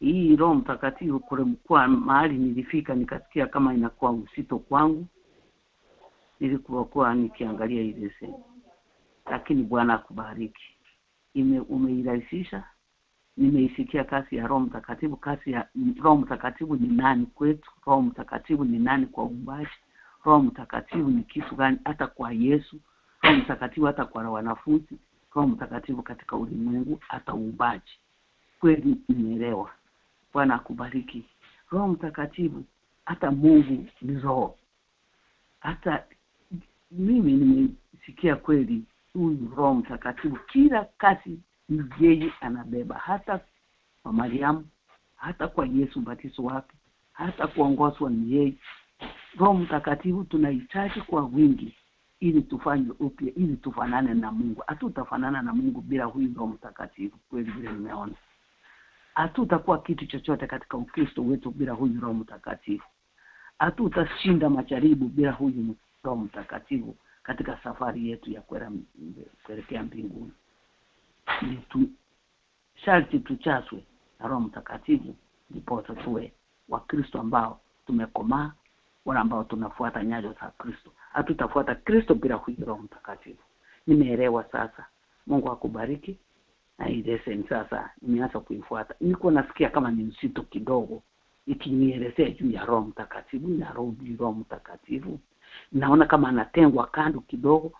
Hii Roho Mtakatifu kulikuwa mahali nilifika nikasikia kama inakuwa uzito kwangu, nilikuwa kuwa nikiangalia ile sehemu, lakini Bwana akubariki. Umeirahisisha nimeisikia kasi ya Roho Mtakatifu. Kazi ya Roho Mtakatifu ni nani kwetu? Roho Mtakatifu ni nani kwa umbaji? Roho Mtakatifu ni kitu gani hata kwa Yesu? Roho Mtakatifu hata kwa wanafunzi? Roho Mtakatifu katika ulimwengu hata uumbaji? Kweli nimeelewa. Bwana akubariki. Roho Mtakatifu hata Mungu ni roho. Hata mimi nimesikia kweli huyu Roho Mtakatifu kila kazi ni yeye anabeba, hata kwa Mariamu, hata kwa Yesu mbatizo wake, hata kuongozwa ni yeye. Roho Mtakatifu tunahitaji kwa wingi ili tufanye upya, ili tufanane na Mungu. Hatutafanana na Mungu bila huyu Roho Mtakatifu, kweli vile nimeona. Hatutakuwa kitu chochote katika Ukristo wetu bila huyu Roho Mtakatifu. Hatutashinda majaribu bila huyu Roho Mtakatifu katika safari yetu ya kuelekea mbinguni. Ni tu, sharti tuchaswe na Roho Mtakatifu ndiposa tuwe Wakristo ambao tumekomaa, wala ambao tunafuata nyayo za Kristo. Hatutafuata Kristo bila huyu Roho Mtakatifu. Nimeelewa sasa. Mungu akubariki. Lesson sasa nimeanza kuifuata. Nilikuwa nasikia kama ni msito kidogo, ikinielezea juu ya Roho Mtakatifu, narudi Roho Mtakatifu, naona kama anatengwa kando kidogo,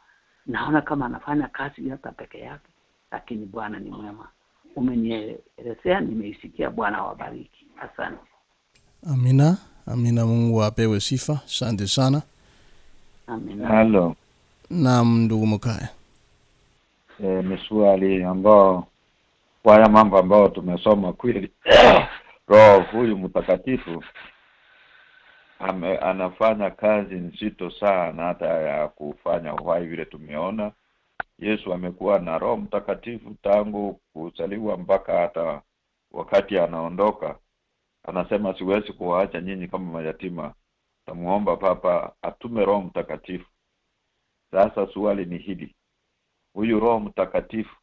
naona kama anafanya kazi hata peke yake, lakini Bwana ni mwema. Umenielezea, nimeisikia. Bwana awabariki. Asante. amina amina mungu apewe sifa asante sana Amina. Halo, naam ndugu mkaya e, ni swali ambao kwa haya mambo ambayo tumesoma kweli. Roho huyu mtakatifu ame, anafanya kazi nzito sana hata ya kufanya uhai vile tumeona. Yesu amekuwa na roho mtakatifu tangu kuzaliwa mpaka hata wakati anaondoka. Anasema siwezi kuwaacha nyinyi kama mayatima. Tamuomba papa atume roho mtakatifu. Sasa swali ni hili. Huyu roho mtakatifu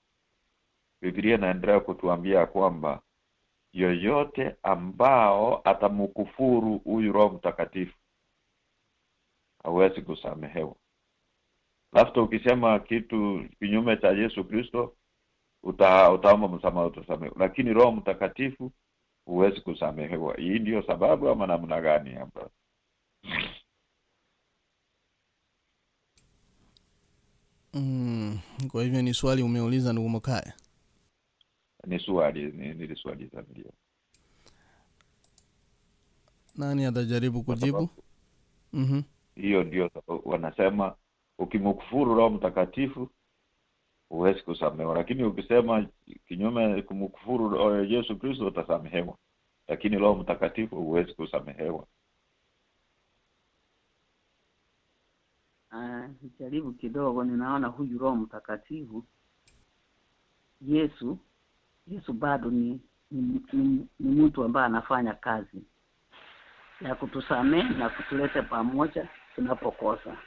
Biblia inaendelea kutuambia kwamba yoyote ambao atamkufuru huyu roho mtakatifu hawezi kusamehewa. Lafta ukisema kitu kinyume cha Yesu Kristo uta, utaomba msamaha utasamehewa. Lakini roho mtakatifu huwezi kusamehewa. Hii ndiyo sababu ama namna gani hapa mm, kwa hivyo ni swali umeuliza ndugu mokaya ni swali ni, niliswaliza ndio nani atajaribu kujibu? mm-hmm. hiyo ndio wanasema ukimkufuru roho mtakatifu huwezi kusamehewa. Lakini ukisema kinyume kumkufuru roho- Yesu Kristo utasamehewa. Lakini roho mtakatifu huwezi kusamehewa. Ah, jaribu kidogo, ninaona huyu Roho Mtakatifu Yesu Yesu bado ni ni, ni, ni mtu ambaye anafanya kazi ya kutusamehe na kutuleta pamoja tunapokosa.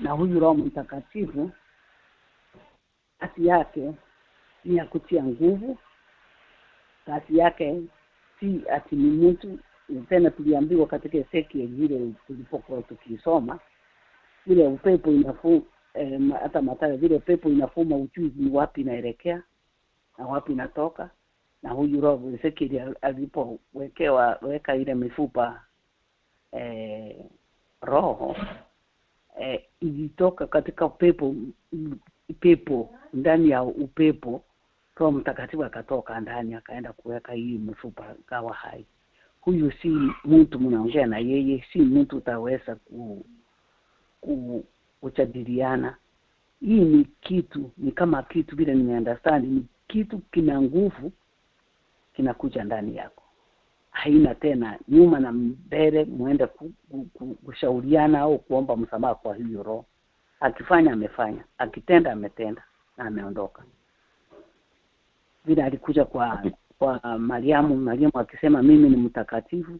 Na huyu Roho Mtakatifu kazi yake ni ya kutia nguvu, kazi yake si ati ni mtu tena tuliambiwa katika Ezekiel vile tulipokuwa tukisoma vile upepo inafu eh, hata Mathayo vile upepo inafuma ujui ni wapi inaelekea na wapi inatoka na huyu roho Ezekiel al- alipowekewa weka ile mifupa eh, roho eh, ilitoka katika upepo pepo ndani ya upepo roho mtakatifu akatoka ndani akaenda kuweka hii mifupa kawa hai. Huyu si mtu mnaongea na yeye si mtu utaweza ku, ku kujadiliana hii ni kitu ni kama kitu vile nimeandastandi ni kitu kina nguvu kinakuja ndani yako. Haina tena nyuma na mbele muende ku, ku, ku, kushauriana au kuomba msamaha kwa hiyo roho. Akifanya amefanya. Akitenda ametenda na ameondoka. Vile alikuja kwa kwa Mariamu Mariamu akisema mimi ni mtakatifu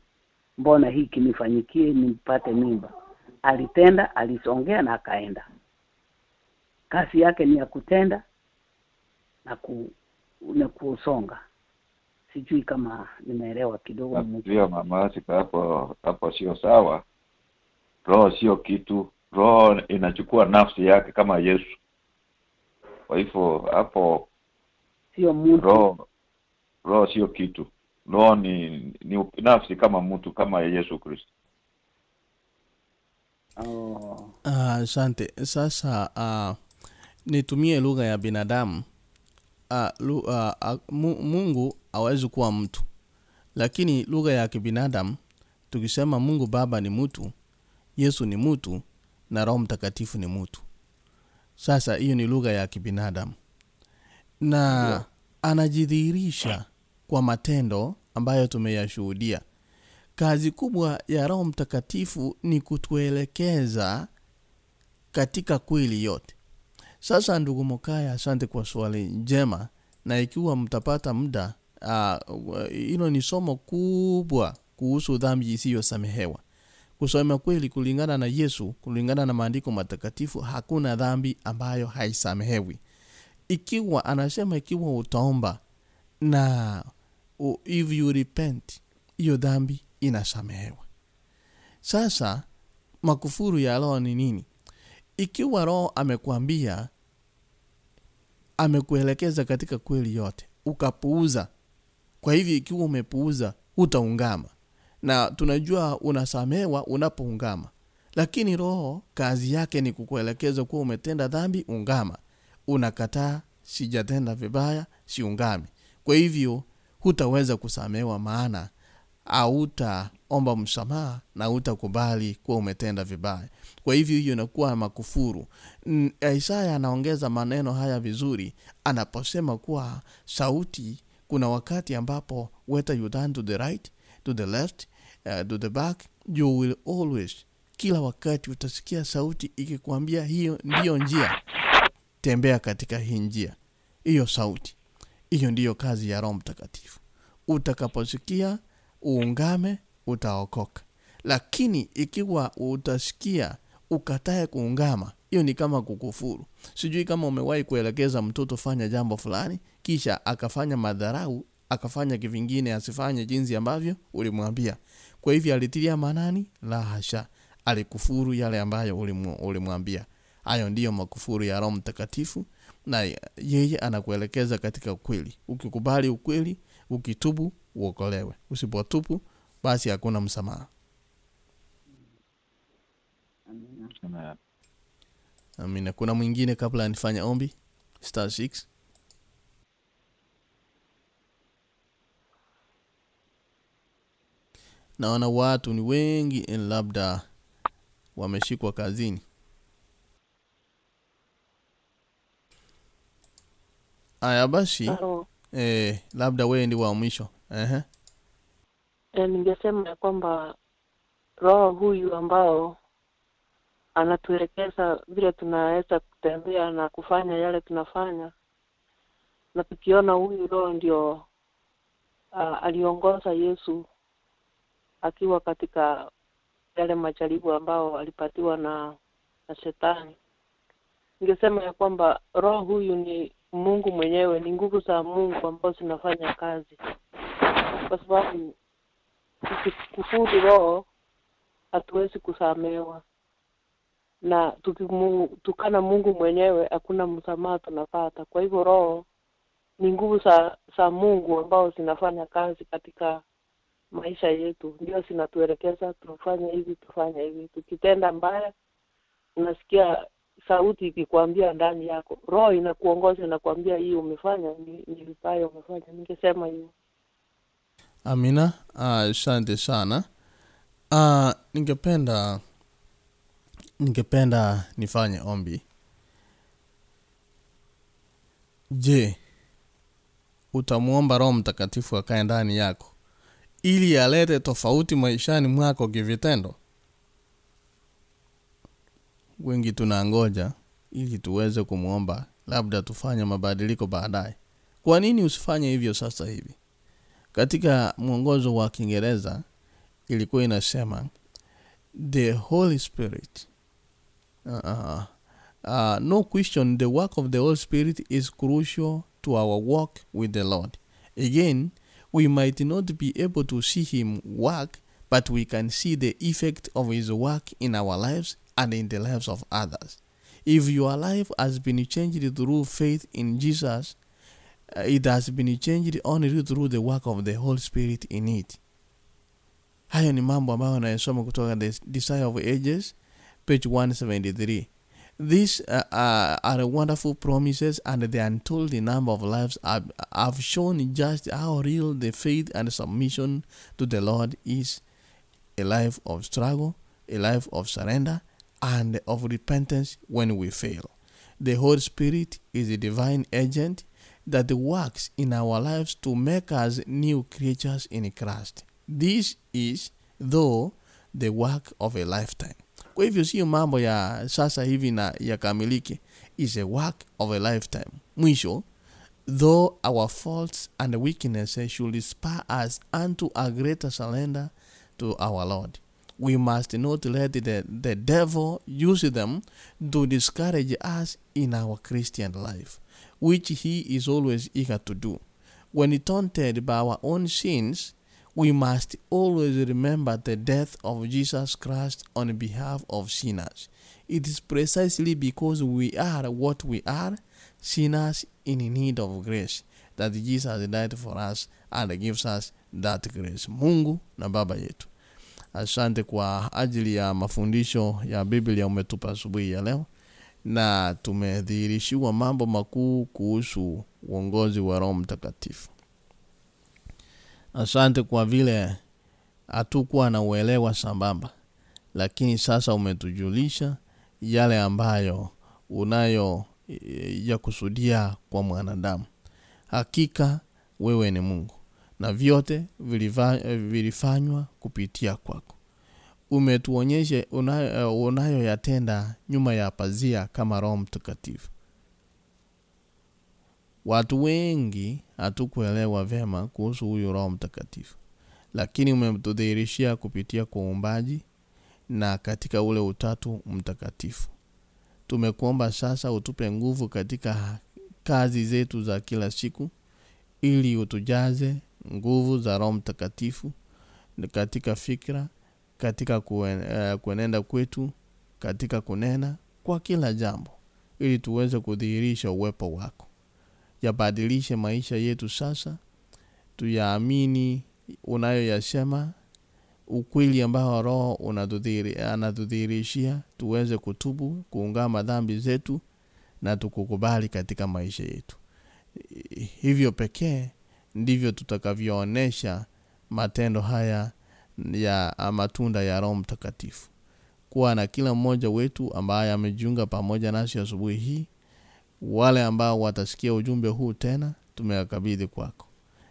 mbona hii kinifanyikie nimpate mimba? Alitenda alisongea na akaenda. Kazi yake ni ya kutenda na ku na kusonga sijui kama nimeelewa kidogo mama Asika hapo hapo sio sawa. Roho sio kitu. Roho inachukua nafsi yake kama Yesu. Kwa hivyo hapo sio mtu. roho roho sio kitu. Roho ni ni nafsi kama mtu kama Yesu Kristo. Oh. uh, sante. sasa uh, nitumie lugha ya binadamu uh, lu, uh, a, mungu hawezi kuwa mtu. Lakini lugha ya kibinadamu tukisema mungu baba ni mtu yesu ni mtu na roho mtakatifu ni mtu. Sasa hiyo ni lugha ya kibinadamu. Na yeah. anajidhihirisha kwa matendo ambayo tumeyashuhudia. Kazi kubwa ya roho mtakatifu ni kutuelekeza katika kweli yote sasa ndugu mokaya asante kwa swali njema. Na ikiwa mtapata muda ah, hilo uh, ni somo kubwa kuhusu dhambi isiyosamehewa. Kusema kweli kulingana na yesu kulingana na maandiko matakatifu hakuna dhambi ambayo haisamehewi. Ikiwa anasema ikiwa utaomba na uh, if you repent hiyo dhambi inasamehewa. Sasa makufuru ya roho ni nini ikiwa roho amekwambia amekuelekeza katika kweli yote ukapuuza. Kwa hivyo ikiwa umepuuza utaungama na tunajua unasamewa unapoungama. Lakini roho kazi yake ni kukuelekeza kuwa umetenda dhambi ungama. Unakataa sijatenda vibaya siungami. Kwa hivyo hutaweza kusamewa maana hautaomba msamaha na hautakubali kuwa umetenda vibaya. Kwa hivyo hiyo inakuwa makufuru. Isaya anaongeza maneno haya vizuri anaposema kuwa sauti kuna wakati ambapo whether you turn to the right to the left uh, to the back you will always kila wakati utasikia sauti ikikwambia hiyo ndiyo njia. Tembea katika hii njia. Hiyo sauti. Hiyo ndiyo kazi ya roho mtakatifu. Utakaposikia uungame utaokoka. Lakini ikiwa utasikia ukatae kuungama hiyo ni kama kukufuru. Sijui kama umewahi kuelekeza mtoto fanya jambo fulani kisha akafanya madharau akafanya kivingine asifanye jinsi ambavyo ulimwambia. Kwa hivyo alitilia manani la hasha alikufuru yale ambayo ulimwambia. Hayo ndiyo makufuru ya roho mtakatifu na yeye anakuelekeza katika ukweli. Ukikubali ukweli ukitubu uokolewe usipotupu basi hakuna msamaha Amina. Kuna mwingine kabla anifanya ombi star six. naona watu ni wengi labda wameshikwa kazini aya basi Halo. Eh, labda wewe ndi wa mwisho Ehe. E, ningesema ya kwamba roho huyu ambao anatuelekeza vile tunaweza kutembea na kufanya yale tunafanya, na tukiona huyu roho ndio uh, aliongoza Yesu akiwa katika yale majaribu ambao alipatiwa na, na shetani. Ningesema ya kwamba roho huyu ni Mungu mwenyewe, ni nguvu za Mungu ambazo zinafanya kazi, kwa sababu tukikufuru roho hatuwezi kusamewa, na tukitukana Mungu mwenyewe hakuna msamaha tunapata. Kwa hivyo roho ni nguvu za za Mungu ambao zinafanya kazi katika maisha yetu, ndio zinatuelekeza tufanye hivi, tufanye hivi. Tukitenda mbaya, unasikia sauti ikikwambia ndani yako, roho inakuongoza inakuambia, hii umefanya ni, ni vibaya umefanya. Ningesema hiyo. amina. Asante uh, sana. Uh, ningependa ningependa nifanye ombi. Je utamwomba roho mtakatifu akae ndani yako ili alete tofauti maishani mwako kivitendo wengi tunangoja ili tuweze kumwomba labda tufanye mabadiliko baadaye. Kwa nini usifanye hivyo sasa hivi? Katika mwongozo wa kiingereza ilikuwa inasema the holy spirit uh, uh, uh, no question the work of the holy spirit is crucial to our work with the lord. Again we might not be able to see him work but we can see the effect of his work in our lives and in the lives of others if your life has been changed through faith in jesus uh, it has been changed only through the work of the Holy Spirit in it. Hayo ni mambo ambayo anayesoma kutoka the Desire of Ages page 173. These uh, uh, are wonderful promises and the untold number of lives have, have shown just how real the faith and submission to the Lord is. A life of struggle, a life of surrender, and of repentance when we fail. The Holy Spirit is a divine agent that works in our lives to make us new creatures in Christ. This is though the work of a lifetime. Kwa hivyo sio mambo ya sasa hivi na yakamilike, is a work of a lifetime. Mwisho, though our faults and weaknesses should spur us unto a greater surrender to our Lord. We must not let the, the devil use them to discourage us in our Christian life which he is always eager to do. When taunted by our own sins, we must always remember the death of Jesus Christ on behalf of sinners. It is precisely because we are what we are, sinners in need of grace, that Jesus died for us and gives us that grace. Mungu na Baba yetu, asante kwa ajili ya mafundisho ya Biblia umetupa asubuhi ya leo. Na tumedhihirishiwa mambo makuu kuhusu uongozi wa Roho Mtakatifu. Asante kwa vile hatukuwa na uelewa sambamba lakini sasa umetujulisha yale ambayo unayo e, ya kusudia kwa mwanadamu. Hakika wewe ni mungu na vyote vilifanywa kupitia kwako. Umetuonyesha unayo- yatenda nyuma ya pazia kama roho mtakatifu. Watu wengi hatukuelewa vyema kuhusu huyu roho mtakatifu lakini umetudhihirishia kupitia kwa uumbaji na katika ule utatu mtakatifu. Tumekuomba sasa utupe nguvu katika kazi zetu za kila siku ili utujaze nguvu za roho mtakatifu katika fikra katika uh, kuenenda kwetu katika kunena kwa kila jambo ili tuweze kudhihirisha uwepo wako. Yabadilishe maisha yetu sasa tuyaamini unayoyasema ukweli ambao roho anatudhihirishia tuweze kutubu kuungama dhambi zetu na tukukubali katika maisha yetu. Hivyo pekee ndivyo tutakavyoonesha matendo haya ya matunda ya roho mtakatifu. Kuwa na kila mmoja wetu ambaye amejiunga pamoja nasi asubuhi hii wale ambao watasikia ujumbe huu tena tumewakabidhi kwako.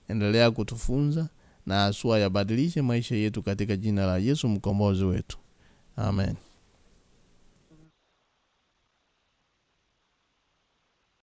Endelea kutufunza na asua yabadilishe maisha yetu katika jina la yesu mkombozi wetu. Amen